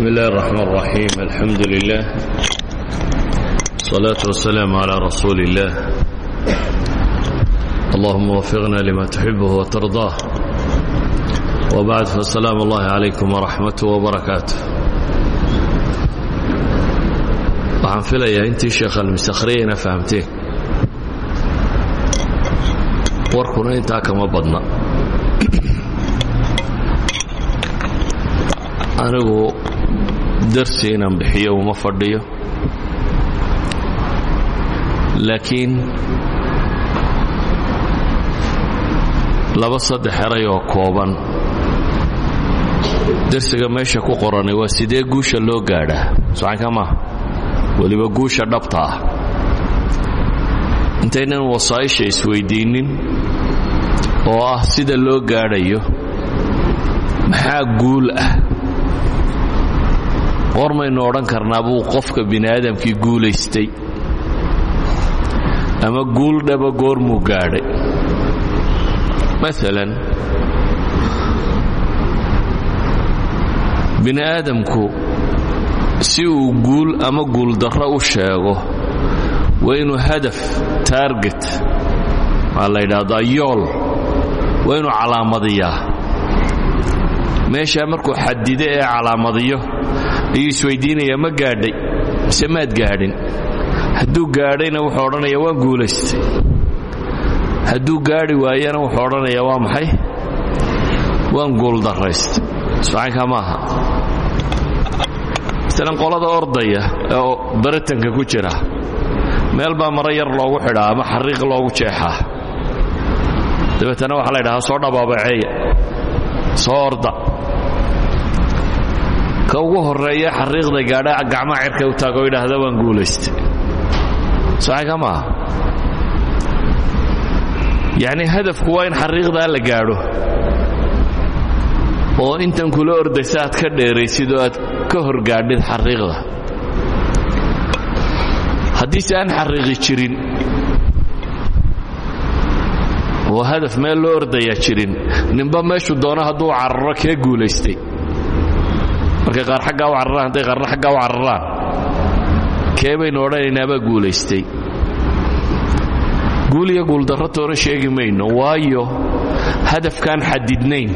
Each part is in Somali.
بسم الله الرحمن الرحيم الحمد لله الصلاة والسلام على رسول الله اللهم وفقنا لما تحبه وترضاه وبعد فالسلام الله عليكم ورحمته وبركاته waxaan filayaa intii sheekh almisakhriyayna fahamteen warkuna intaa kama badna anigu darsi inaan bixiyo uma fadhiyo. Laakiin laba saddex eray oo kooban darsiga meesha ku qorani waa sidee guusha loo gaadhaa socanka maaha weliba guusha dhabta ah. Intaynan wasaa'isha isweyddiinnin oo ah sida loo gaadhayo maxaa guul ah qormaynu odhan karnaa buu qofka bini aadamkii guulaystay. Ama guul dhaba goormuu gaadhay. Maalan bini aadamku si uu guul ama guuldarro u sheego waa inuu hadaf taarget maa la yidhaahdaa yool waa inuu calaamadiyaa. Meeshaa markuu xadido ee calaamadiyo ayuu isweydiinayaa ma gaadhay? Mise maad gaadhin? Hadduu gaadhayna wuxuu odhanayaa waan guulaystay. Hadduu gaadhi waayana wuxuu odhanayaa waa maxay? Waan guuldarraystay isfacanka maaha. Masalan qolada ordaya ee baritanka ku jira meel baa maro yar loogu xidhaa ama xariiq loogu jeexaa. Dabeetana waxaa la ydhahaa soo dhabaabaceeya soo orda ka ugu horreeya xariiqda gaadha gacmaha cirka u taago yidhaahda waan guulaystay. Maaha yacni hadafku waa in xariiqdaa la gaadho. Oo intan kula ordaysa aad ka dheeraysid oo aad ka hor gaadhid xariiqda haddiise aan xariiqi jirin oo hadaf meel loo ordayaa jirin ninba meeshuu doono hadduu cararo kee guulaystay markay qaar xaggaa u cararaan hadday qaarna xaggaa u cararaan. Kee baynu odhanaynaabaa guulaystay. Guul iyo guuldarro toona sheegi mayno waayo hadafkaan xadidnayn.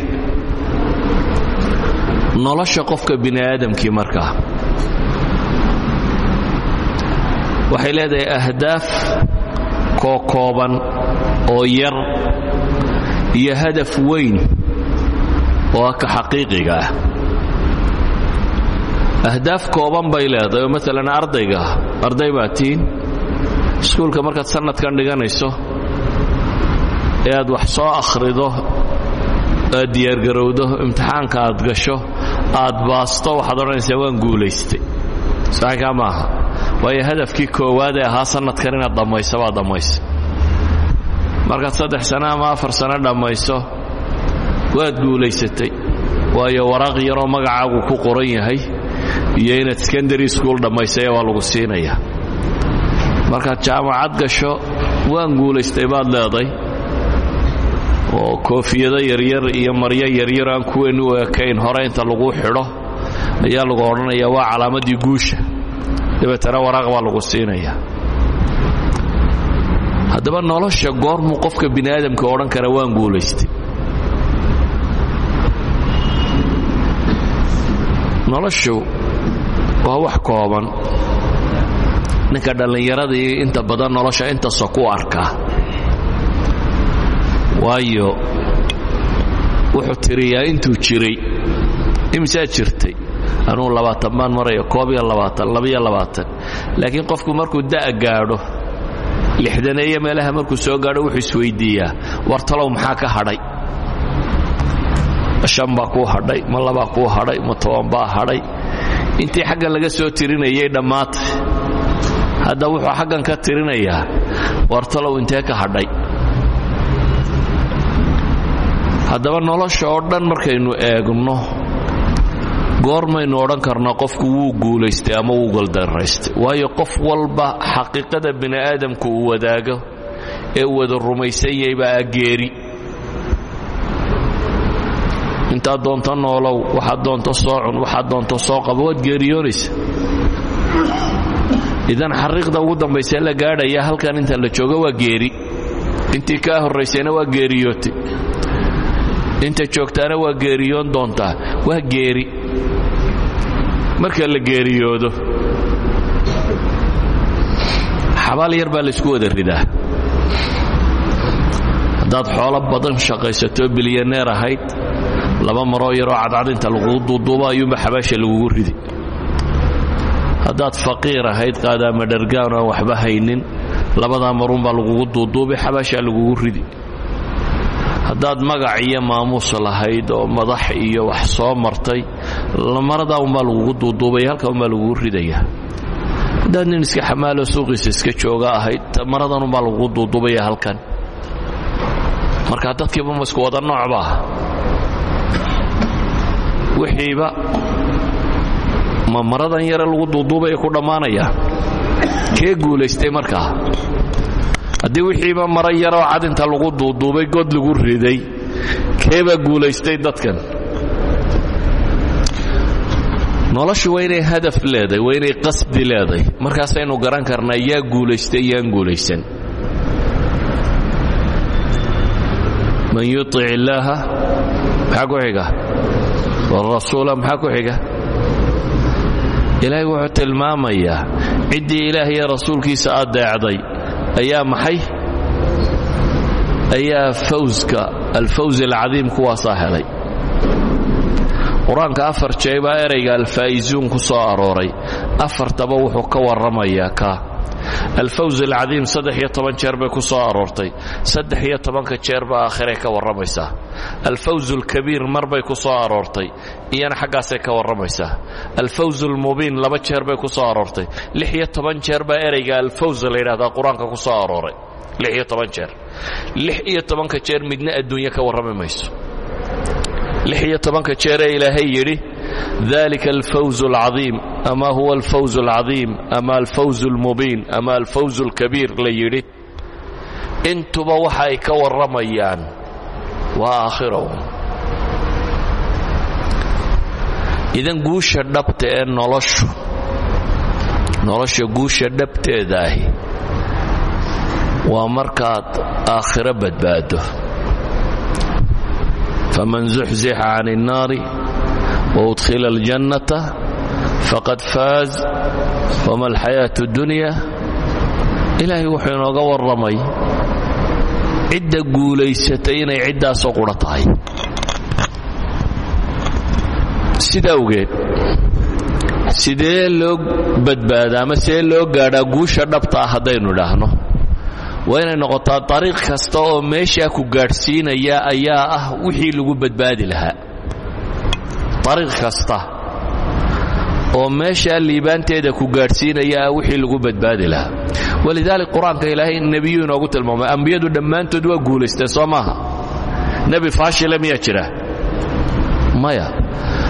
Nolosha qofka bini aadamkii markaa waxay leedahay ahdaaf kookooban oo yar iyo hadaf weyn oo ka xaqiiqiga ah ahdaaf kooban bay leedahay oo maalan ardayga arday baa tiin. Iskuulka markaad sannadkan dhiganayso aad wax soo akhrido aad diyaargarowdo imtixaanka aad gasho aad baasto waxaad odhanaysaa waan guulaystay. Saxinkaa maaha. Hadafkii koowaad ee ahaa sannadkan inaad dhammayso waa dhammaysa markaad saddex sano ama afar sano dhammayso waad guulaysatay. Waayo waraaq yaroo magacaagu ku qoran yahay iyo inaad secondary school dhammaysay waa lagu siinayaa markaad jaamacad gasho waan guulaystay baad leeday. Oo koofiyado yaryar iyo maryo yaryar aan kuweenni u ekayn hore inta lagu xidho ayaa lagu odhanayaa waa calaamaddii guusha. Dabeetana waraaq baa lagu siinayaa haddaba nolosha goormuu qofka bini aadamka odhan kara waan guulaystay. Noloshu waa wax kooban. Ninka dhallinyaradii inta badan nolosha intaasoo ku arkaa waayo wuxuu tiriyaa intuu jiray imsaad jirtay? Anuu labaatan baan maraya koob iyo labaatan labaiyo labaatan. Laakiin qofku markuu da' gaadho lixdaneeye meelaha markuu soo gaadho wuxuu isweyddiiyaa war talow maxaa ka hadhay? Shan baa kuu hadhay ma labaa kuu hadhay ma toban baa hadhay intii xaggan laga soo tirinayay dhammaatay hadda wuxuu xaggan ka tirinayaa war talow intee ka hadhay? Haddaba nolosha oo dhan markaynu eegno goormaynu odhan karnaa qofku wuu guulaystay ama wuu goldarraystay. Waayo qof walba xaqiiqada bini aadamku uu wadaago ee wada rumaysan yahay baa geeri intaad doonto noolow waxaad doonto soo cun waxaad doonto soo qabo waad geeriyoonaysa idan xariiqda ugu dambaysa la gaadhaya halkan inta la joogo waa geeri. Intii kaa horraysayna waa geeriyootay inta joogtaana waa geeriyoon doontaa waa geeri. Marka la geeriyoodo xabaal yar baa laysku wada ridaa. Haddaad xoolo badan shaqaysato bilyaneer ahayd laba maroo yaroo cadcad inta lagugu duuduubo ayuunba xabaasha lagugu ridi. Haddaad faqiir ahayd dhargaan aan waxba haynin labadaa maruunbaa lagugu duuduubay xabaashaa lagugu ridi. Haddaad magac iyo maamuus lahayd oo madax iyo wax soo martay maradaa unbaa lagugu duuduubaya halka unbaa lagugu ridaya haddaad iska xamaaloo suuqiisa iska jooga ahayd maradan unbaa lagugu duuduubaya halkan. Marka dadkiiba ma isku wada noocbaa wixiiba ma maradan yare lagu duuduubaya ku dhammaanaya? Kee guulaystay markaa haddii wixiiba mara yaroo cad inta lagu duuduubay god lagu riday keebaa guulaystay dadkan? Noloshu waa inay hadaf leedahay waa qasdi leedahay markaasaynu garan karnaa yaa guulaystay yaan guulaysan. Man yuic illaaha maxaa ku wrasuula maxaa ku xiga? Ilaahay wuxuu tilmaamayaa ciddii ilaah iyo rasuulkiisa adeecday ayaa maxay? Ayaa fawska alfawz alcadiim kuwaasaa helay. Qur'aanka afar jee baa erayga alfaa'izuun ku soo arooray. Afartaba wuxuu ka alfawz alcadiim saddex iyo toban jeer bay ku soo aroortay saddex iyo tobanka jeer baa aakhiray ka warramaysaa alfawz alkabiir mar bay ku soo aroortay iyana xaggaasay ka warramaysaa alfawz almubiin laba jeer bay ku soo aroortay lix iyo toban jeer baa erayga alfawz la yidhahdaa qur'aanka ku soo arooray lix iyo lix iyo tobanka jeer midna adduunye ka warrami mayso lix dalika alfawz alcadiim ama huwa alfawz alcadiim ama alfawz almubiin ama alfawz alkabiir la yidhi intuba waxa ay ka warramayaan waa aakhiraw idan guusha dhabta ee noloshu nolosha guusha dhabteeda ahi waa markaad aakhiro badbaado faman zuxzixa can الnaari waudkhila aljannata faqad faaz wama alxayaatu dunya ilaahay wuxuu inooga warramay cidda guulaysatay inay ciddaasoo qura tahay sida awgeed sidee loo badbaadaa ama sidee loo gaadhaa guusha dhabta ah haddaynu idhaahno waa inay noqotaa dariiq kasta oo meeshaa ku gaadhsiinaya ayaa ah wixii lagu badbaadi lahaa dariiq kasta oo meeshaa liibaanteeda ku gaadhsiinaya ah wixii lagu badbaadi lahaa. Walidaalik qur'aanka ilaahay nebiyuu inoogu tilmaamay ambiyadu dhammaantood waa guulaysteen soo maaha. Nebi faashile miyaa maya.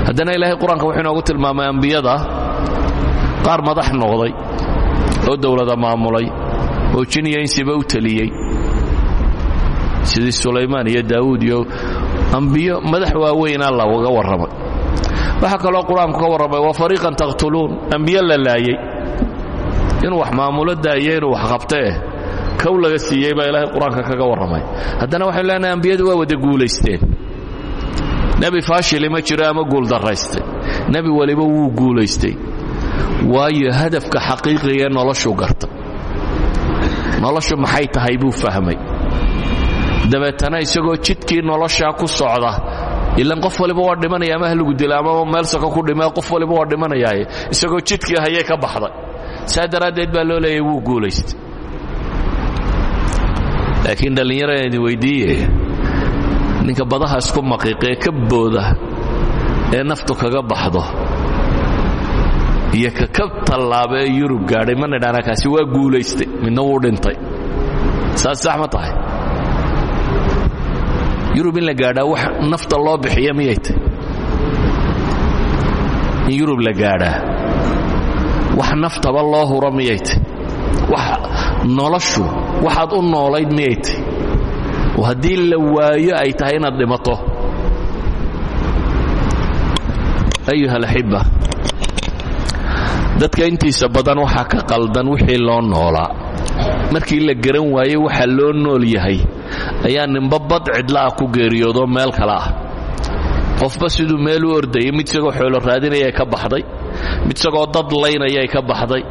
Haddana ilaahay qur'aanka wuxuu inoogu tilmaamay ambiyada qaar madax noqday oo dowladda maamulay oo jiniya insiba u teliyey sidii sulaymaan iyo daawuud iyo ambiyo madax waaweynaa laga warramay waxaa kaloo qur'aanku ka warramay wa fariiqan taqtuluun. Ambiyo la laayey inuu wax maamulo inuu wax qabtee kow laga siiyey baa ilaahay qur'aanka kaga warramay. Haddana waxaynu leenahay ambiyadu waa wada guulaysteen nebi faashili ma jiro ama guuldarraystay nebi weliba wuu guulaystay waayo hadafka xaqiiqigaee noloshuu garta noloshu maxay tahay buu fahmay. Dabeetana isagoo jidkii noloshaa ku socda ilan qof waliba waa dhimanaya ama halagu dila ama meel soko ku dhima qof waliba waa dhimanayaaye. Isagoo jidkii hayay ka baxday. Saa baa loo leeyay wuu guulaystay. Laakiin dhallinyarada idin ninka badaha isku maqiiqee ka booda ee naftu kaga baxdo iyo ka ka tallaaba yurub gaadhay ma kaasi waa guulaystay. Midna wuu dhintay. Saas sax tahay yurub in la gaadhaa wax nafta loo bixiya miyay yurub la gaadhaa wax naftaba loo huro wax noloshu waxaad u noolayd miyay tahy la waayo ay tahay inaad dhimato. Ayuha alaxiba dadka intiisa badan waxaa ka qaldan wixii loo noolaa. Markii la garan waayey waxa loo nool yahay ayaa ninba bad cidla ah ku geeriyoodoo meel kale ah. Qofba siduu meel u ordayay mid isagoo xoolo raadinayay ka baxday mid isagoo dad laynayay ka baxday.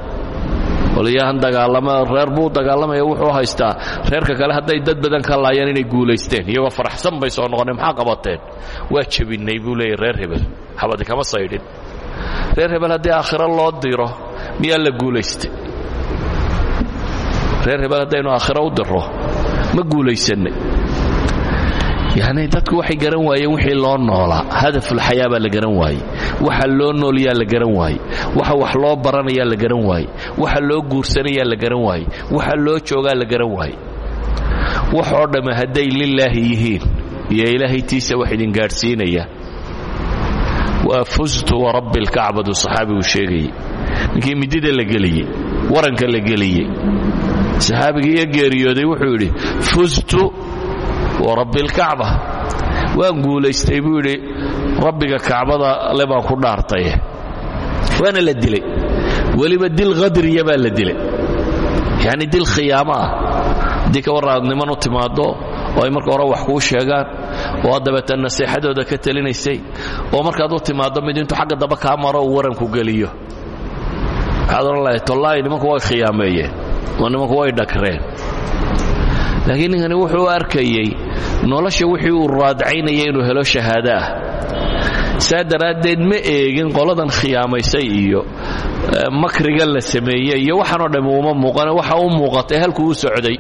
Waliyahan dagaalama reer buu dagaalamaya wuxuu haystaa reerka kale hadday dad badan ka laayaan inay guulaysteen iyagoo faraxsan bay soo noqoneen maxaa qabateen? Waa jebinay buu leeyahy reer hebel. Xabadi kama saydhin. Reer hebel haddii aakhiro loo diro miyaa la guulaystay? Reer hebel haddaynu aakhiro u diro ma guulaysanay yacni dadku waxay garan waayeen wixii loo noolaa hadafulxayaa baa la garan waaye waxa loo noolyaa la garan waaye waxa wax loo baranayaa la garan waaye waxa loo guursanayaa la garan waaye waxa loo joogaa la garan waaye wax oo dhamme hadday lilaahi yihiin iyo ilaahay tiisa wax idin gaadhsiinaya. Waa fustu warabbi lkacbadu saxaabigu sheegayey. Ninkii midida la geliyey waranka la geliyey saxaabigii iyo geeriyooday wuxuu yidhi fustu warabbi lkacba waan guulaystay buu yidhi rabbiga kacbada le ku dhaartaye waana la dilay. Weliba dil khadriya baa la dilay. Yacni dil khiyaamo ah. Haddii ka u timaaddo oo ay marka hore wax kuu sheegaan oo dabeeta naseexadooda ka telinaysay oo markaad u timaaddo mid intuu xagga damba kaa maro uu waranku geliyo. Waxaad odhan lahay nimanku way khiyaameeyeen nimanku way dhagreen laakiin ninkani wuxuu arkayey nolosha wixii uu raadcaynaya inuu helo shahaado ah. Ma eegin qoladan khiyaamaysay iyo makriga la sameeyey iyo waxaanoo dhamm uma muuqane waxa u muuqatay halkuu socday.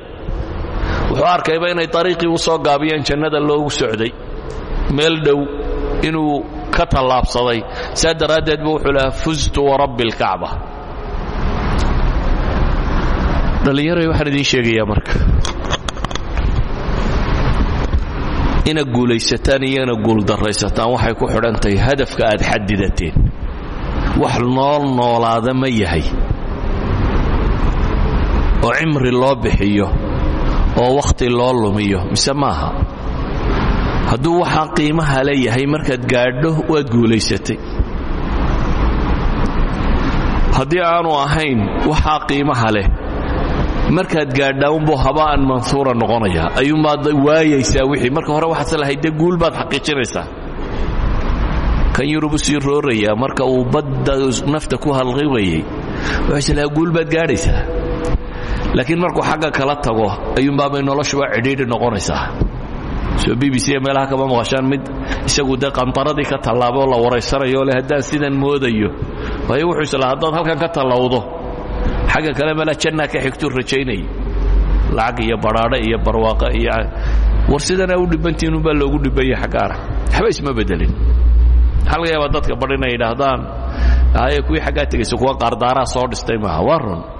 Wuxuu arkayba inay ariiqii u soo gaabiyeen jannada loogu socday. Meel dhow inuu ka tallaabsaday. Saa wuxuu lahaa fustu warabbi alkacba dhallinyaray waxaan idiin sheegayaa marka. Inaad guulaysataan iyo inaad guuldarraysataan waxay ku xidhan tahay hadafka aad xadidateen wax nool noolaada ma yahay. Oo cimri loo bixiyo oo wakhti loo lumiyo mise maaha hadduu waxaa qiimaha le yahay markaad gaadho waad guulaysatay. Haddii aanu ahayn waxaa qiimaha leh markaad gaadhaa unbuu haba'an manhuura noqonaya. Ayuunbaad waayaysaa wixii. Marka hore waxaad lahayd dee guul baad xaqiijinaysaa. Kan yurubu sii rooraya marka uu badda nafta ku halqibayay wuxuu islahaa guul baad gaadhaysaa. Laakiin markuu xagga kala tago ayuunbaabay noloshuba cidhiidhi noqonaysaa. Soo b meelaha kama maqashaan mid isagu dee qantaradii ka tallaaboo la waraysanayo le haddaan sidan moodayo waayo wuxuu haddaad halkan ka tallawdo xagga kale mala jannaa ka xigtuu rajaynayay lacag iyo badhaadhe iyo barwaaqo iyo war sidanaa u dhibbantihin unbaa loogu dhibanya xaggaana waxba isma bedelin. Waxaa laga dadka bar inay yidhaahdaan haye kuwii xaggaa tegaysa soo dhistay maaha waa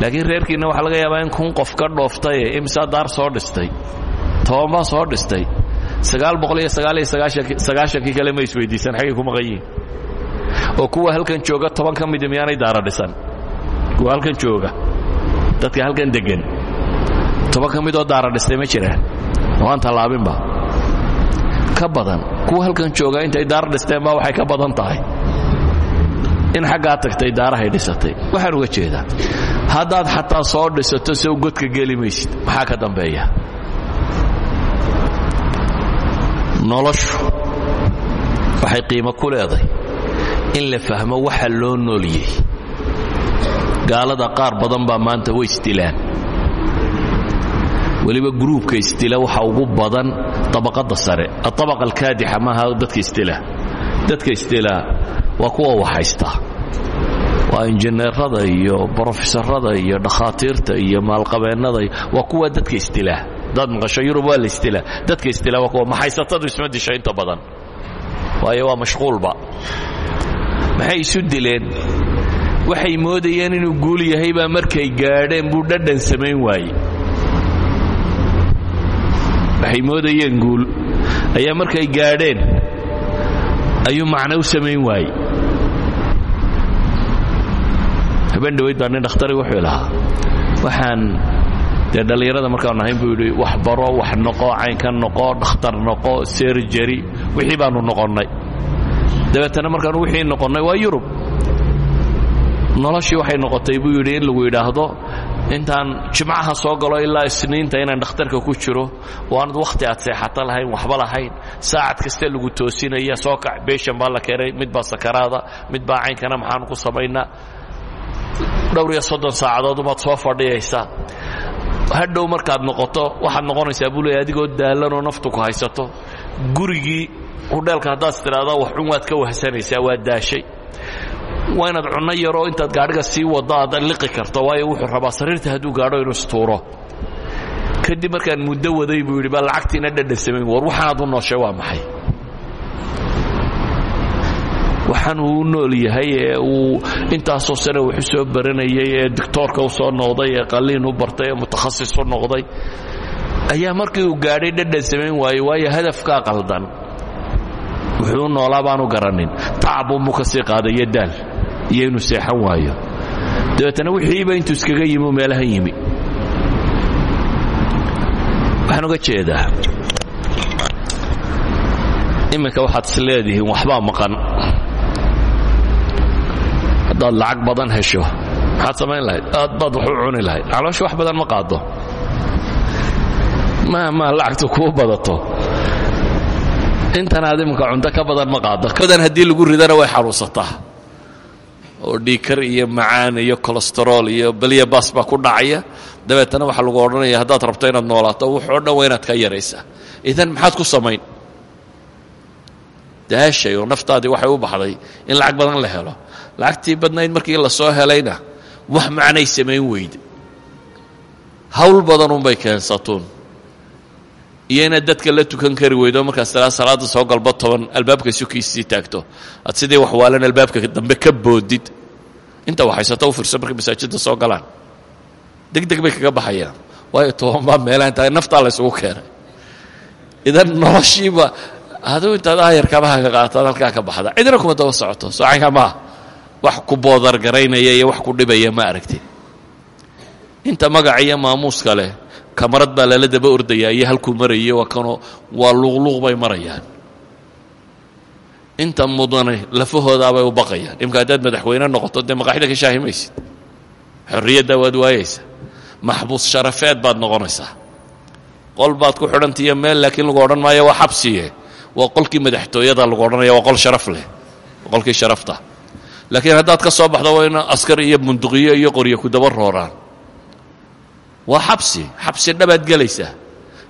laakiin reerkiinna waxaa laga yaabaa in kun qof ka dhooftaye imsaa daar soo dhistay toban baa soo dhistay sagaal boqol iyo sagaal iyo sagaashankii kale ma isweydiisan xaggay ku maqan oo kuwa halkan jooga toban ka midi miyaanay daara dhisan kuwa halkan jooga. Dadka halkan degan toban ka midoo daara dhistay ma jiraan waan tallaabinba ka badan. Kuwa halkan jooga intay daara dhisteen baa waxay ka badan tahay. In xaggaa tagtay daarahay dhisatay. Waxaan uga jeedaa. Haddaad xataa soo dhisato sow godka geli maysid. Maxaa ka dambeeya? Noloshu waxay qiimo ku leedahay in la fahmo waxa loo nooliyey gaalada qaar badan baa maanta way isdilaan weliba gruubka isdila waxa ugu badan tabaqadda sare. Aabaqa alkaadixa maaha dadka isdila dadka isdilaa waa kuwa waxhaysta waa injineerada iyo brofesorada iyo dhakhaatiirta iyo maalqabeennada waa kuwa dadka isdilaa dad maqasho yurub waa la isdilaa dadka isdilaa waa kuwa maxaysatadu isma disho inta badan. Waayo waa mashquulba maxay isu dileen waxay moodayeen inuu guul yahay baa markay gaadheen buu dhadhan samayn waaye waxay moodayeen guul. Ayaa markay gaadheen ayuu macno u samayn waaye habeen dhawayd baa nin dhakhtari wuxuu lahaa waxaan dee dhallinyarada markaanu ahayn buu yidhi wax baro wax noqo caynka noqo dhakhtar noqo serjari wixii baanu noqonnay. Dabeetana markaan wixii noqonnay waa yurub noloshii waxay noqotay buu yidhi in lagu yidhaahdo intaan jimcaha soo galo ilaa isniinta inaan dhakhtarka ku jiro oo aanad wakhti aad seexato lahayn waxba lahayn. Saacad kasta lagu toosinaya soo kac beeshan baa la keenay mid baa sakaraada mid baa caynkana maxaanu ku samaynaa. Dhowr iyo soddon saacadood umaad soo fadhiyaysaa. Hadhow markaad noqoto waxaad noqonaysaa buu leeya adigoo daallanoo naftu ku haysato. Gurigii hudheelka haddaad tidhaahdo waxun waad ka wahsanaysaa waa daashay waa inaad cunno intaad gaadhiga sii waddo liqi karto waayo wuxuu rabaa sariirta hadduu gaadho inuu istuuro. Kadib markaan muddo waday buu yidhi baa lacagtiina dhadhan samayn war waxaanaad u nooshay waa maxay? Waxaan uu u nool yahay ee uu intaasoo sane wax u soo baranayay ee doctoorka u soo noqday ee qalliin u bartay ee mutakhasis u noqday. Ayaa markii uu gaadhay dhadhan samayn waaye waayo hadafkaa qaldan. Wuxuu noolaa baanu garanin. Tacab unbuu ka sii qaadaya daal iyo inuu seexan waayo. Dabeetana wixiiba intuu iskaga yimi meelaha yimi. Waxaan uga jeedaa. Iminka waxaad is leedihiin waxbaa maqan. Haddaad lacag badan hesho maxaad samayn lahayd? Aad baad wax u cuni lahayd? Caloosha wax badan ma qaado mahmaa lacagtu kuu badato. Intanaad iminka cunto ka badan ma qaado badan haddii lagu ridana way xanuunsataa oo dhiikar iyo macaan iyo kolestarool iyo beliya baas baa ku dhacaya. Dabeetana waxaa lagu odhanaya haddaad rabto inaad noolaato wuxoo dhan waa inaad ka yaraysaa idan maxaad ku samayn? Daashay oo naftaadii waxay u baxday in lacag badan la helo. Lacagtii badnayd markii la soo helayna wax macnay samayn weyde hawl badanunbay keensatuun iyo inaad dadka la tukan kari weydo markaas talaa salaadda soo galbo toban albaabka sukiisii taagto aad sidii wax waalan albaabka dambe ka boodid inta waxaysato u fiirso markay masaajidda soo galaan. Deg deg bay kaga baxayaan. Waayo toban baa meelaha intaa naftaa la ysugu keenay. Idan noloshiiba aduu intaad aayarkabaha ka qaataad halkaa ka baxda. Cidina kuma daba socoto. Soocanka maaha wax ku boodargaraynaya iyo wax ku dhibaya ma aragtid inta magaca iyo maamuuska leh kamarad baa lala daba ordayaa iyo halkuu marayay waa kanoo waa luuqluuq bay marayaan inta mudane lafahoodaabay u baqayaan. Imka haddaad madaxweyne noqoto dee maqaaxida ka shaahimaysid. Xorriyaddaa waad waayaysaa. Maxbuus sharafeed baad noqonaysaa. Qol baad ku xidhantiiyo meel laakiin lagu odhan maayo waa xabsiye. Waa qolkii madaxtooyada lagu odhanaya waa qol sharaf leh. Qolkii sharafta. Laakiin haddaad ka soo baxdo waa in askar iyo bunduqiyo iyo qoryo ku daba rooraan. Waa xabsi. Xabsi dhabaad gelaysaa.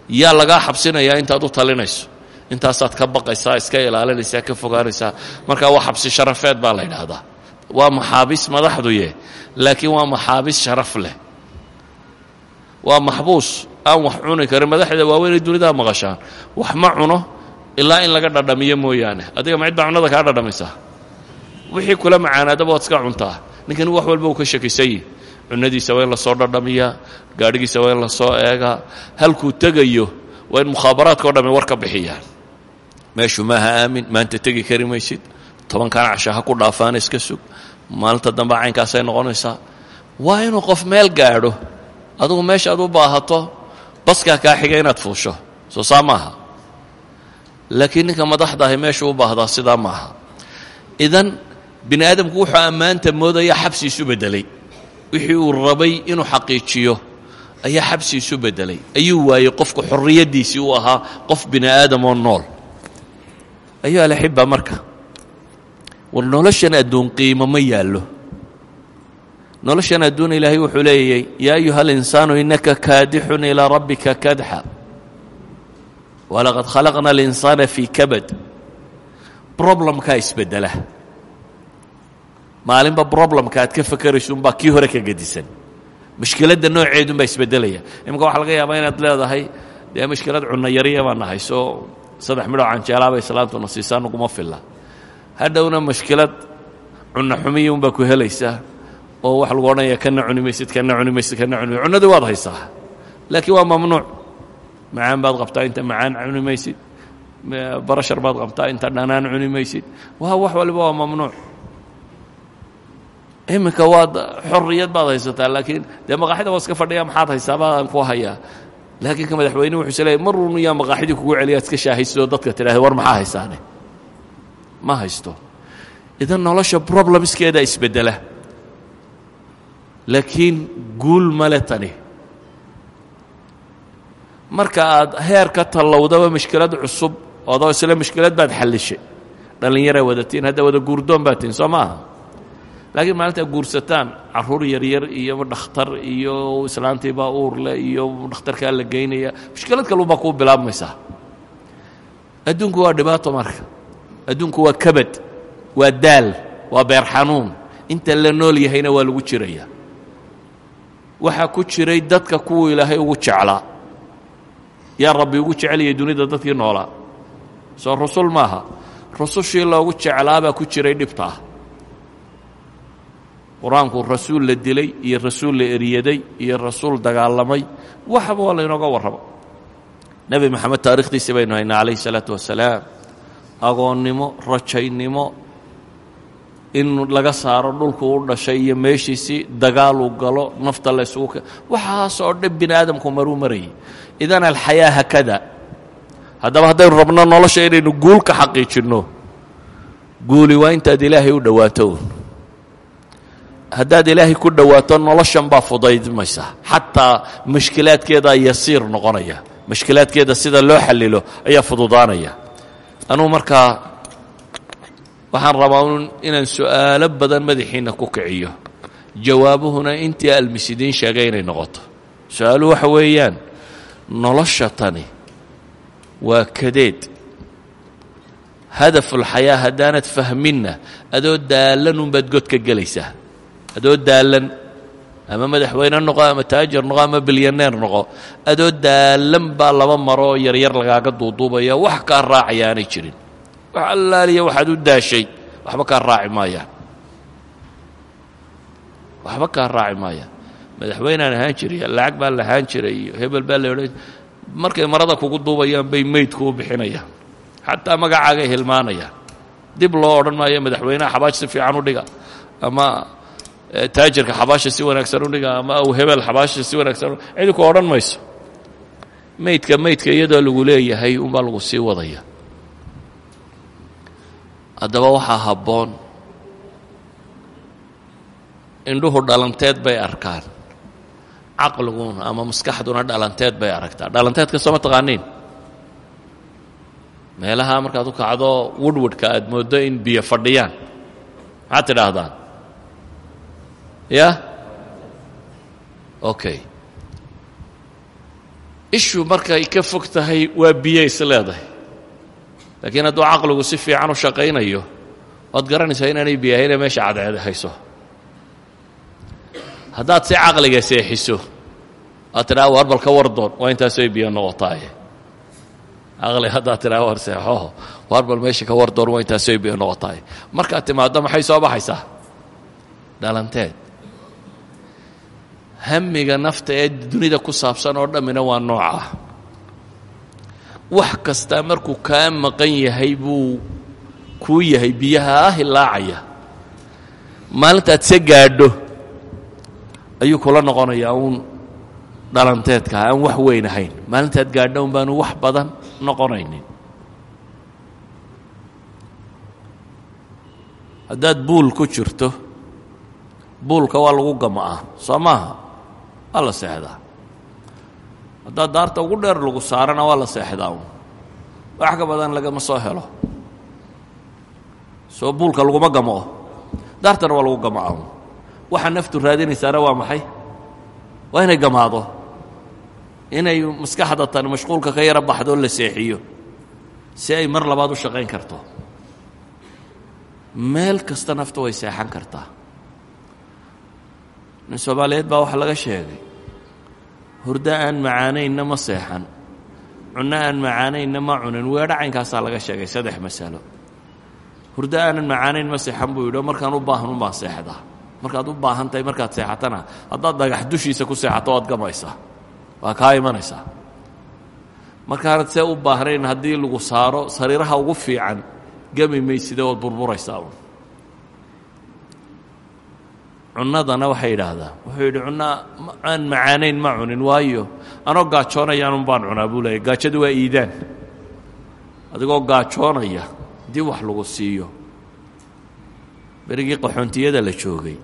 Yaa lagaa xabsinayaa intaad u talinayso intaasaad ka baqaysaa iska ilaalinaysaa ka fogaanaysaa. Marka waa xabsi sharafeed baa la ydhaahdaa waa maxaabiis madaxduye laakiin waa maxaabiis sharaf leh. Waa maxbuus aan wax cuni karin madaxda waaweynay dunidaa maqashaan. Wax ma cuno ilaa in laga dhadhamiyo mooyaane. Adiga ma cid baa cunada kaa dhadhamaysaa? Wixii kula macaanaadaba waad iska cuntaa. Ninkan wax walba uu ka shakisanyi cunadiisa waa in la soo dhadhamiyaa gaadhigiisa waa in la soo eegaa halkuu tegayo waa in mukhaabaraadka o dhamme war ka bixiyaan meeshu maaha aamin? Maanta tegi kari maysid? Tobankan casha ha ku dhaafaana iska sug. Maalinta dambe caynkaasay noqonaysaa. Waa inuu qof meel gaadho? Adugu meeshaad u baahato baskaa kaa xiga inaad fuusho. Soo saa laakiin ninka madaxda ahi u baahdaa sidaa maaha idan bini aadamku wuxuu ammaanta moodaya xabsi isu beddelay. Wixii uu rabay inuu xaqiijiyo ayaa xabsi isu beddelay. Ayuu waayey qofku xorriyaddiisii uu ahaa qof bini aadamoo nool ayuu alaxiba marka war noloshan adduun qiimo ma yaallo noloshan adduun ilaahay wuxuu leeyay yaa ayuha alinsaanu innaka kaadixun ilaa rabbika kadxa walaqad khalaqna alinsaana fii kabad broblemkaa isbeddela maalinba broblemka aad ka fakarayso unbaa kii hore ka gedisan mushkiladda nooceedunbaa isbeddelaya imanka waxaa laga yaabaa inaad leedahay dee mushkilad cunno yariya nahay soo saddex midhoo canjeelaabay islaantuna siisaa naguma filla. Hadhowna mushkilad cunno xumiya unbaa ku helaysaa oo waxa lagu odhanaya kana cuni maysid kana cuni maysid kana cuni cunnadii waad haysaa laakiin waa mamnuuc. Macaan baad qabtaa inta macaan cuni maysid barashar baad qabtaa inta dhanaan cuni maysid. Waa wax waliba waa mamnuuc. Iminka waad xorriyad baad haysataa laakiin dee maqaaxida waa iska fadhiya maxaad haysaa baan ku hayaa laakiin ka madaxweyne wuxuu isleeyay marun yaa maqaaxidii kugu celiya iska shaahaysidoo dadka tidhahda war maxaa haysaane? Ma haysto. Idan nolosha problemskeeda isbeddela. Laakiin guul male tani. Marka aad heer ka tallowdaba mushkilad cusub odoo isla mushkilad baad xallishay dhallinyaraa wadatiin hadda wada guurdoon baa tihin soo maaha laakiin maalintaa guursataan carruur yaryar iyo dhakhtar iyo islaantiibaa uurleh iyo dhakhtarkaa la geynaya mushkilad kalunbaa kuu bilaabmaysaa. Adduunku waa dhibaato marka. Adduunku waa kabad waa daal waa beer xanuun. Inta la nool yahayna waa lagu jiraya waxaa ku jiray dadka kuwuu ilaahay ugu jeclaa yaa rabbi ugu jeceliyay dunida dadkii noolaa soo rusul maaha. Rusushii loogu jeclaabaa ku jiray dhibta ah qur'aanku rasuul la dilay iyo rasuul la eryaday iyo rasuul dagaalamay waxba waa laynooga warramo. Nebi moxamed taarikhdiisii baynu haynaa calayhi salaatu wasalaam agoonnimo rajaynimo in laga saaro dhulku u dhashay iyo meeshiisii dagaaluu galo nafta la ysugu ke waxaasoo dhan bini aadamku maruu marayay. Idan alxayaa hakada haddaba haddaynu rabno nolosha inaynu guul ka xaqiijinno guuli waa intaad ilaahay u dhowaato haddaad ilaahay ku dhowaato noloshan baa fudaydmaysa. Xataa mashkilaadkeedaa yasiir noqonaya. Mashkilaadkeeda sida loo xallilo ayaa fududaanaya. Anugu markaa waxaan rabaa inaan su'aalo badan madaxiinna ku kiciyo. Jawaabuhuna intii almisidiin sheegay inay noqoto. Su'aaluhu waxa weeyaan nolosha tani waa kadeed. Hadafulxayaa haddaanad fahminna adoo daallan unbaad god ka gelaysaa adoo daallan ama madaxweyne noqo ama taajir noqo ama bilyaneer noqo adoo daallan baa laba maroo yaryar lagaaga duuduubaya wax kaa raacaya aanay jirin wax allaaliya waxaad u daashay waxba kaa raaci maayaan waxba kaa raaci maayaan madaxweynaan ahaan jiraya lacag baan lahaan jiray iyo hebel baa la odhan markay marada kugu duubayaan bay meydku u bixinayaan xataa magacaagay hilmaanayaan dib loo odhan maayo madaxweyneha xabaash si fiican u dhiga ama taajirka xabaasha si wanaagsan u dhiga ama aw hebel xabaasha si wanaagsan cidinku odhan mayso. Meydka meydka iyadoo lagu leeyahay unbaa lagu sii wadaya. Haddaba waxaa habboon indhuhu dhalanteed bay arkaan. Caqliguna ama maskaxduna dhalanteed bay aragtaa. Dhalanteedka sooma taqaaniin? Meelaha markaad u kacdo wudhwadhka aad mooddo in biyo fadhiyaan. Maxaad tidhaahdaan ya? Okay ishu markay ka fog tahay waa biyo is leedahay. Laakiin hadduu caqligu si fiican u shaqaynayo waad garanaysaa inaanay biyo ahayne meesha cadceed hayso. Haddaad si caqliga seexiso aad tidhaha war bal ka wardoon waa intaasoy biyo noqotaaye. Caqli haddaad tidhaha war seexoho war bal meesha ka wardoon waa intaasoy biyo noqotaaye. Markaad timaaddo maxay soo baxaysaa? Dhalanteed hamiga nafta ee dunida ku saabsan oo dhammina waa nooca ah. Wax kastaa markuu kaa maqan yahay buu kuu yahay biyaha ah hilaacaya. Maalintaad se gaadho ayuu kula noqonayaa uun dhalanteedka aan wax weyn ahayn. Maalintaad gaadho un baanu wax badan noqonaynin. Haddaad buul ku jirto buulka waa lagu gama'aa soo maaha waa la seexdaa haddaad ugu dheer lagu saarana waa la seexdaa wax ka badan lagama soo helo. Soo buulka laguma gama'o daartana waa lagu gama'aa un waxa naftu raadinaysaana waa maxay? Waa inay gamaado. Inay maskaxda tan mashquulka ka yara baxdo la seexiyo. Si ay mar labaad u shaqayn karto. Meel kasta nafta way seexan kartaa. Nin soomaaliyeed baa waxa laga sheegay hurdo aan macaanaynna ma seexan. Cunno aan macaanaynna ma cunin. Weedho caynkaasaa laga sheegay saddex masalo. Hurdo aanan macaanayn ma seexan buu yidhi markaan u baahan un baan seexdaa markaad u baahan tahay markaad seexatana haddaad dhagax dushiisa ku seexato waad gamaysaa. Waa kaa imanaysaa. Markaanad see u baahnayn haddii lagu saaro sariiraha ugu fiican gami mayside waad burburaysaa cunnadana waxay yidhaahdaa. Wuxuu yidhi cunno aan macaanayn ma cunin waayo. Anoo gaajoonayaanun baan cunaa buu leeyay gaajadu waa iidaan. Adigoo gaajoonaya haddii wax lagu siiyo. Berigii qaxoontiyada la joogay.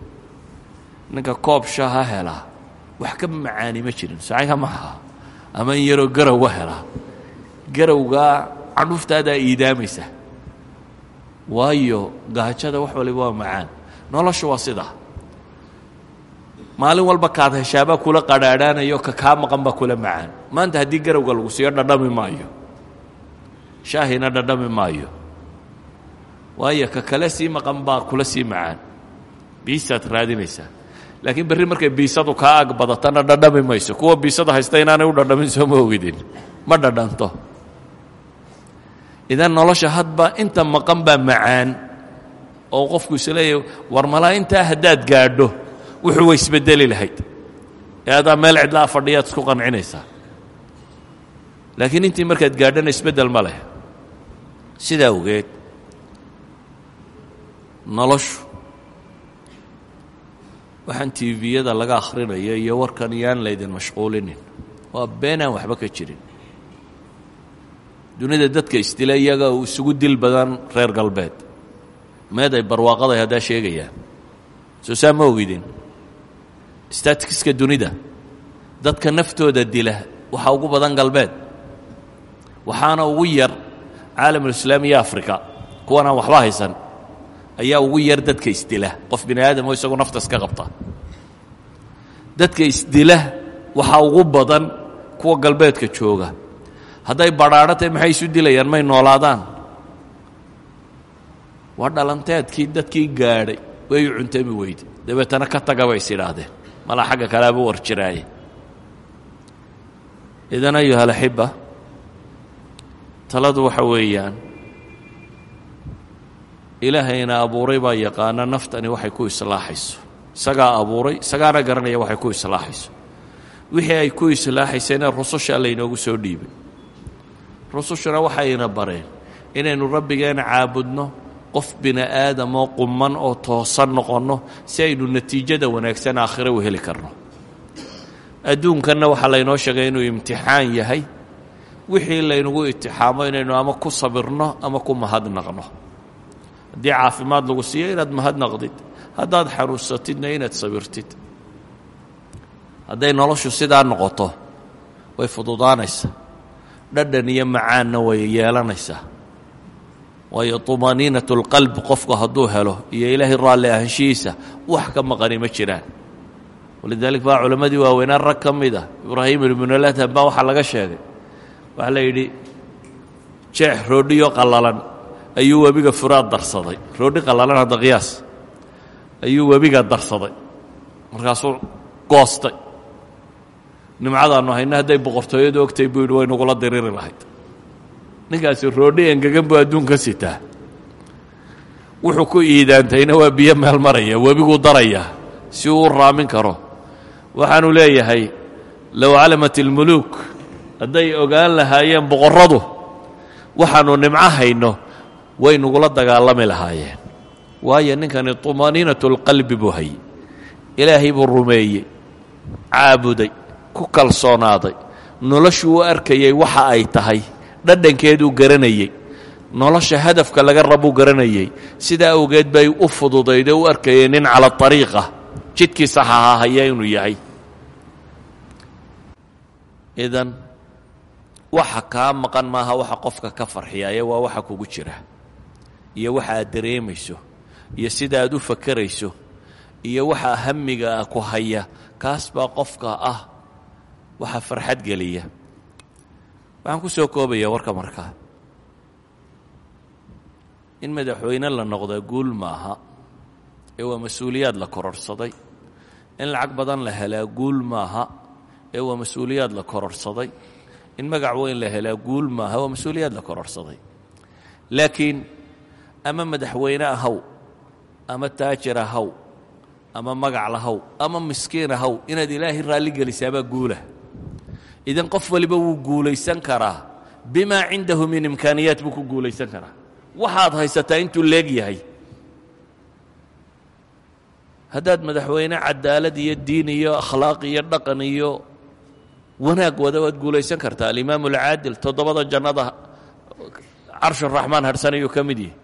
Ninka koob shaha helaa wax ka macaani ma jirin sacanka maaha ama in yaroo garowa helaa. Garowgaa candhuuftaadaa iidaamaysa. Waayo gaajada wax waliba waa macaan. Nolosha waa sidaa maalin walba kaad heshaabaa kula qadhaadhaanayo ka kaa maqan baa kula macaan. Maanta haddii garowga lagu siiyo dhadhami maayo. Shaahina dhadhami maayo. Waayo ka kale sii maqan baa kula sii macaan. Biisaad raadinaysaa. Laakiin berri markay biisadu kaa ag badatana dhadhami mayso. Kuwa biisada haysta inaanay u dhadhamin soo ma ogidin ma dhadhanto. Idan nolosha hadba inta maqan baa macaan. Oo qofku isleeyahy war malaa intaa haddaad gaadho wuxuu isbedeli lahayd. Ee adaa meel cidlaa fadhiyaad isku qancinaysaa. Laakiin intii markaad gaadhana isbeddel ma leh. Sidaa awgeed noloshu waxaan tiiviyada laga akhrinayo iyo warkan iyaan laydin mashquulinin. Waa beenaan waxba ka jirin. Dunida dadka isdila iyaga isugu dil badan reer galbeed. Meed ay barwaaqaday haddaa sheegayaan. Soo saa ma ogidin statikiska dunida. Dadka naftooda dila waxaa ugu badan galbeed. Waxaana ugu yar caalamulislaam iyo africa kuwan aan waxba haysan ayaa ugu yar dadka isdila. Qof bini aadamo isagoo nafta iska qabta. Dadka isdila waxaa ugu badan kuwa galbeedka jooga. Hadday badhaadho tahay maxay isu dilayaan? May noolaadaan. Waa dhalanteedkii dadkii gaadhay way u cuntami weyde dabeetana ka taga bay is idhaahdeen malaa xagga kaleaba war jiraaye idan ayuha alaxiba taladu waxa weeyaan ilaahayna abuuray baa yaqaana naftani waxay ku islaaxayso. Isagaa abuuray isagaana garanaya waxay ku islaaxayso. Wixii ay ku islaaxaysayna rususha laynoogu soo dhiibay. Rusushuna waxayna bareen inaynu rabbigeena caabudno qof bini aadamoo quman oo toosan noqonno si aynu natiijada wanaagsan aakhire u heli karno. Adduunkanna waxaa laynoo sheegay inuu imtixaan yahay wixii laynagu itixaamo inaynu ama ku sabirno ama ku mahadnaqno. Haddii caafimaad lagu siiyo inaad mahadnaqdid haddaad xanuunsatidna inaad sabirtid. Hadday noloshu sidaa noqoto way fududaanaysaa. Dhadhan iyo macaanna way yeelanaysaa waayo طumaaniinat اlqalb qofku hadduu helo iyo ilaahay raalli ahaanshihiisa wax ka maqani ma jiraan walidalik baa culammadii waaweynaa rag ka ibraahim ibnuladham baa waxaa laga sheegay waxaa la yidhi jeex roodhiyo qallalan ayuu webiga furaad darsaday roodhi qallalan hadda qiyaas ayuu webiga darsaday markaasuu goostay nimcadaannu hayna hadday boqortooyadu ogtay buu yidhi way nagula diriri lahayd ninkaasi roodhi engegan buu adduunka sitaa. Wuxuu ku iidaantayna waa biyo meel maraya webiguu darayaa si uu u raamin karo. Waxaanu leeyahay low calamat ilmuluuk hadday ogaan lahaayeen boqorradu waxaannu nimco hayno way nagula dagaalami lahaayeen. Waayo ninkani طumaaniinat اlqalbi buu hayey ilaahay buu rumeeyey caabuday ku kalsoonaaday. Noloshuu u arkayey waxa ay tahay dhadhankeeduu garanayey. Nolosha hadafka laga rabuu garanayey. Sidaa awgeed bay u fududaydee u arkayeen nin cala ariiqa jidkii saxaha haya inuu yahay. Idan waxa kaa maqan maaha waxa qofka ka farxiyaaye waa waxa kugu jira. Iyo waxa aad dareemayso. Iyo sida aad u fakerayso iyo waxa hamiga ah ku haya. Kaas baa qofka ah waxa farxad geliya waxaan ku soo koobaya warka markaa. In madaxweyne la noqdaa guul maaha ee waa mas'uuliyaad la kororsaday. In lacag badan la helaa guul maaha ee waa mas'uuliyaad la kororsaday. In magac weyn la helaa guul maaha waa mas'uuliyaad la kororsaday. Laakiin ama madaxweyne ahaw ama taajir ahaw ama magac lahaw ama miskiin ahaw inaad ilaahay raalli gelisaabaa guulah idan qof waliba wuu guulaysan karaa bimaa cindahu min imkaaniyaat buu ku guulaysan karaa. Waxaad haysataa intuu leeg yahay. Haddaad madaxweyne cadaalad iyo diin iyo akhlaaq iyo dhaqan iyo wanaag wada waad guulaysan kartaa. Alimaamu alcaadil toddobada jannada carshuraxmaan harhsanayuu ka mid yahay.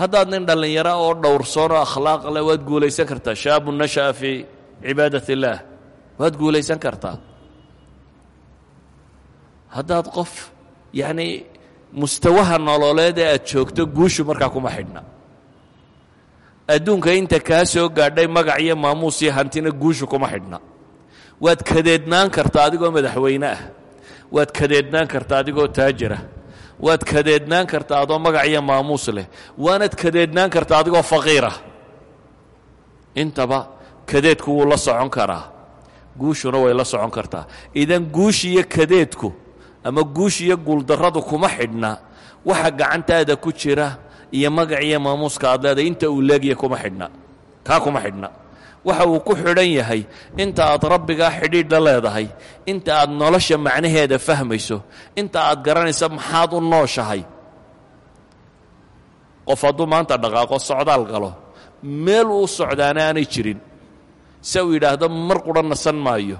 Haddaad nin dhallinyaro oo dhowrsoon oo akhlaaq leh waad guulaysan kartaa. Shaabun nasha'a fii cibaadat illaah waad guulaysan kartaa haddaad qof yacnii mustawaha nololeed ee aad joogto guushu markaa kuma xidhna. Adduunka inta kaa soo gaadhay magac iyo maamuus iyo hantina guushu kuma xidhna. Waad kadeednaan kartaa adigoo madaxweyne ah. Waad kadeednaan kartaa adigoo taajirah waad kadeednaan kartaa adoo magac iyo maamuus leh. Waanad kadeednaan kartaa adigoo faqiirah intaba kadeedku wuu la socon karaa. Guushuna way la socon kartaa. Idan guush iyo kadeedku ama guush iyo guuldarradu kuma xidhna. Waxa gacantaada ku jira iyo magac iyo maamuuska aad leedahay inta uu leegya kuma xidhna. Kaa kuma xidhna. Waxa uu ku xidhan yahay inta aad rabbigaa xidhiidh la leedahay inta aad nolosha macnaheeda fahmayso inta aad garanaysa maxaad u nooshahay. Qof hadduu maanta dhaqaaqo socdaal galo meel uu socdaana aanay jirin. Se uu yidhaahdo mar qudha nasan maayo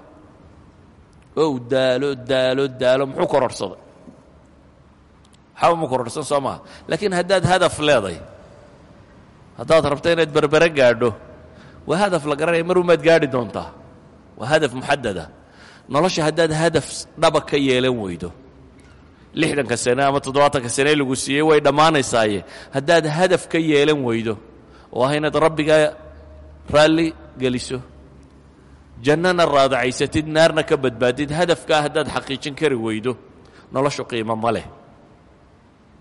ou daalo daalo daalo muxuu kororhsaday waxba ma kororhsan soo maaha. Laakiin haddaad hadaf leeday haddaad rabto inaad berbere gaadho waa hadaf la garanaya mar umaad gaadhi doontaa. Waa hadaf muxadada nolosha haddaad hadaf dhaba ka yeelan weydo. Lixdanka sane ama toddobaatanka sane lagu siiyey way dhammaanaysaaye. Haddaad hadaf ka yeelan weydo oo ah inaad rabbigaa raalli geliso jannana raadacaysatid naarna ka badbaadid hadafkaa haddaad xaqiijin kari weydo noloshu qiimo ma leh.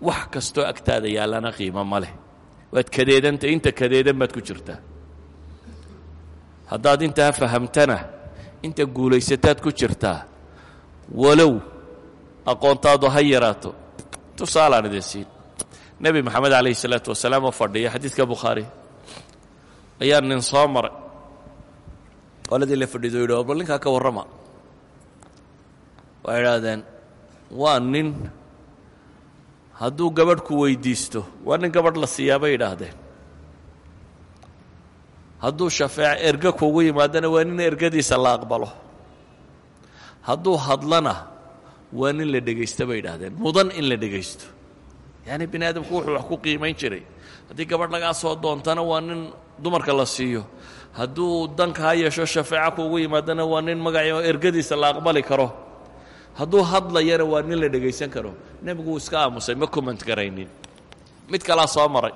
Wax kastoo agtaada yaallana qiimo ma leh. Waad kadeedanta inta kadeedan baad ku jirtaa. Haddaad intaa fahamtana inta guulaysataad ku jirtaa walow aqoontaadu ha yaraato. Tusaalaan idin siin. Nebi moxamed calayhi salaatu wasalaam oo fadhiya xadiidka bukhaari. Ayaa nin soo maray qoladii la fadhiido o yidhi bal ninkaa ka warrama. Waxay idhaahdeen waa nin hadduu gabadh ku weyddiisto waa nin gabadh la siiyaa bay idhaahdeen hadduu shafeec erge kugu yimaadana waa nin ergadiisa la aqbalo. Hadduu hadlana waa nin la dhegaysta bay idhaahdeen mudan in la dhegaysto. Yacni bini aadamku wuxuu wax ku qiimayn jiray. Haddii gabadh lagaa soo doontana waa nin dumarka la siiyo hadduu dankaa yeesho shafeeca kuugu yimaadana waa nin magacio ergadiisa la aqbali karo. Hadduu hadlayana waa nin la dhegaysan karo. Nebigu wuu iska aamusay ma comment garaynin mid kalaa soo maray.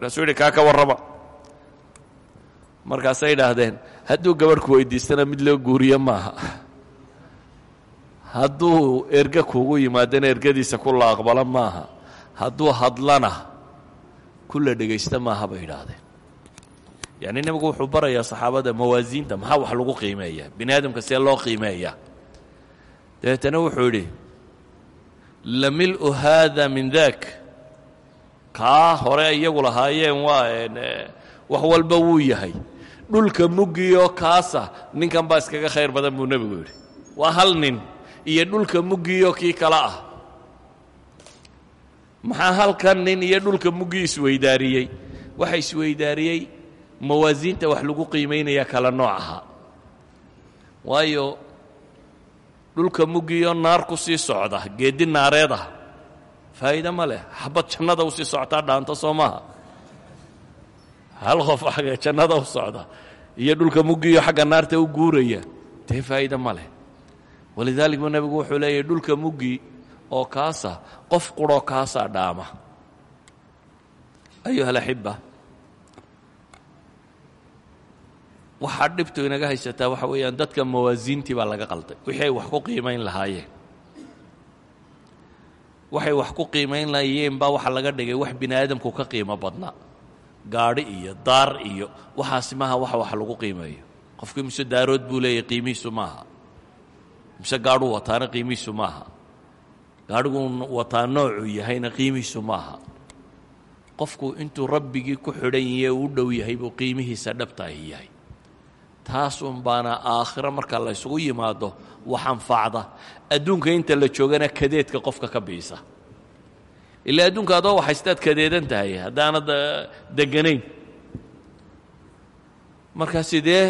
Markaasuu yidhi kaa ka warrama. Markaasay idhaahdeen hadduu gabadhku weyddiistana mid loo guuriyo maaha. Hadduu erge kuugu yimaadana ergadiisa ku la aqbalo maaha. Hadduu hadlana ku la dhegaysta maaha bay idhaahdeen yacni nebigu wuxuu barayaa saxaabada mawaasiinta maxaa wax lagu qiimeeyaa bini aadamka loo qiimeeyaa dabeetana wuxuu yidhi lamil'u haada min daak. Kaa hore iyagu lahaayeen waa wax walba wuu yahay. Dhulka muggiyo kaasa ninkan baa iskaga khayr badan buu nebigu yidhi. Waa hal nin iyo dhulka muggiyo kii kale ah. Maxaa halkan nin iyo dhulka muggii isweydaariyey waxa isweydaariyey mawaasiinta wax lagu qiimaynaya kala nooc ahaa waayo dhulka muggiyo naar ku sii socda geeddi naareed ah faa'iide ma leh. Xabad jannada u sii socotaa dhaanto soo maaha. Hal qof xagga jannada u socda iyo dhulka muggiyo xagga naarta u guuraya dee faa'iide ma leh. Walidaalik buu nebigu wuxuu leeyahy dhulka muggi oo kaasa qof quroo kaasaa dhaama. Ayuha alaxiba waxaa dhibtu inaga haysataa waxa weeyaan dadka mawaasiintii baa laga qalday. Wixii ay wax ku qiimayn lahaayeen waxay wax ku qiimayn lahaayeen baa waxa laga dhigay wax bini aadamku ka qiimo badnaa. Gaadhi iyo daar iyo waxaasi maaha waxa wax lagu qiimeeyo. Qofkii mise daarood buu leeyahy qiimihiisu maaha. Mise gaadhuu wataana qiimihiisu maaha. Gaadhiguu wataa noocuu yahayna qiimihiisu maaha. Qofku intuu rabbigii ku xidhan yahe u dhow yahay buu qiimihiisa dhabtaahi yahay taasun baana aakhiro marka la ysugu yimaado wax anfacda adduunka inta la joogana kadeedka qofka ka biisa. Ilaa adduunka adoo waxaystaad kadeedan tahay haddaanad deganayn. Marka sidee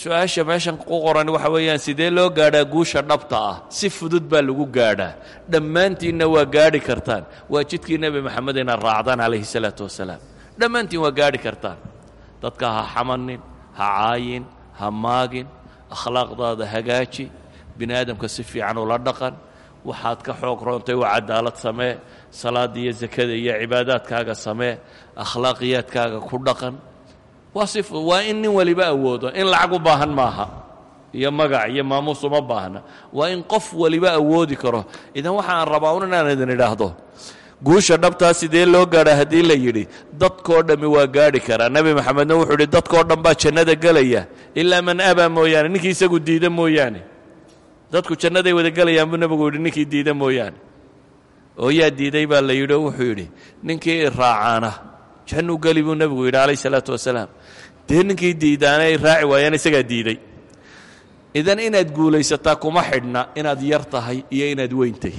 su'aasha meeshan ku qoran waxa weeyaan sidee loo gaadhaa guusha dhabta ah? Si fudud baa lagu gaadhaa. Dhammaantiinna waa gaadhi kartaan. Waa jidkii nebi maxamed inaad raacdaan calayhi salaatu wasalaam. Dhammaantiin waa gaadhi kartaan. Dadka ha xamanin ha caayin ha maagin akhlaaqdaada hagaaji bini aadamka si fiican ula dhaqan waxaad ka xoog roontay waa cadaalad samee salaada iyo zakada iyo cibaadaadkaaga samee akhlaaqiyaadkaaga ku dhaqan. Waa in nin waliba awoodo in lacag u baahan maaha iyo magac iyo maamuus uma baahna. Waa in qof waliba awoodi karo. Idan waxaan rabaa un inaan idin idhaahdo guusha dhabtaa sidee loo gaadhaa haddii la yidhi dadkoo dhammi waa gaadhi karaa. Nebi maxamedna wuxuu yidhi dadkoo dhan baa jannada gelaya ilaa man abaa mooyaane ninkii isagu diida mooyaane. Dadku jannaday wada gelayaan buu nebigu yidhi ninkii diida mooyaane. Oo yaa diiday baa la yidhi wuxuu yidhi ninkii iraacaana jannuu geli buu nebigu yidhi calayh salaatu wasalaam. Dee ninkii diidaana ay raaci waayaan isagaa diiday. Idan inaad guulaysataa kuma xidhna inaad yar tahay iyo inaad weyntahy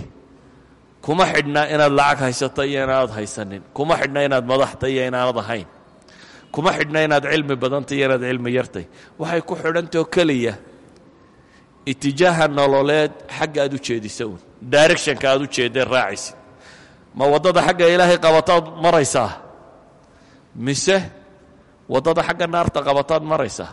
kuma xidhna inaad lacag haysato iyo inaanad haysanin. Kuma xidhna inaad madaxtay iyo inaanad ahayn. Kuma xidhna inaad cilmi badantay iyo inaad cilmi yartay. Waxay ku xidhantao keliya itijaaha nololeed xagga aad u jeedisa uun. Directionka aad u jeeddee raacaysid ma waddada xagga ilaahay qabataad maraysaa? Mise waddada xagga naarta qabataad maraysaa?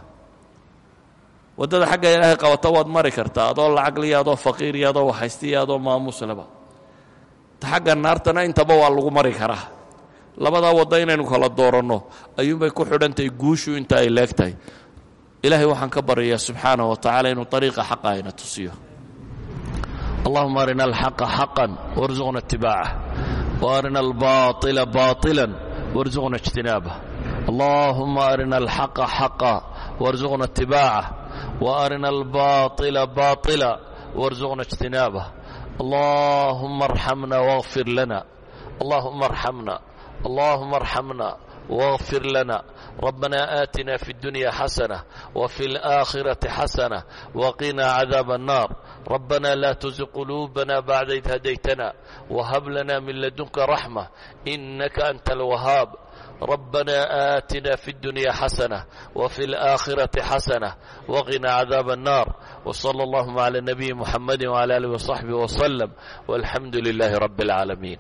Waddada xagga ilaahay qabata waad mari kartaa adoo lacagliyo adoo faqiir iyo adoo waxhaysta iyo adoo maamuusleba ta xagga naartana intaba waa lagu mari karaa labadaa waddo inaynu kala dooranno ayuunbay ku xidhantahay guushu inta ay leeg tahay ilaahay waxaan ka baryayaa subxaanah wa tacala inuu ariiqa xaqa ayna tusiyo allahuma arina alxaqa xaqan warzuqna itibaaca waarina albaطila baطila warzuqna اjtinaabah allahuma arina alxaqa xaqa warzuqna itibaaca waarina albaطila baطila warzuqna اjtinaabah allahuma arxamna wاغfir lana allahuma arxamna allahuma arxamna واغفر لنا ربنا آتنا في الدنيا حسنة وفي الآخرة حسنة وقنا عذاب النار ربنا لا تزغ قلوبنا بعد إذ هديتنا وهب لنا من لدنك رحمة إنك أنت الوهاب ربنا آتنا في الدنيا حسنة وفي الآخرة حسنة وقنا عذاب النار وصلى اللهم على النبي محمد وعلى آله وصحبه وسلم والحمد لله رب العالمين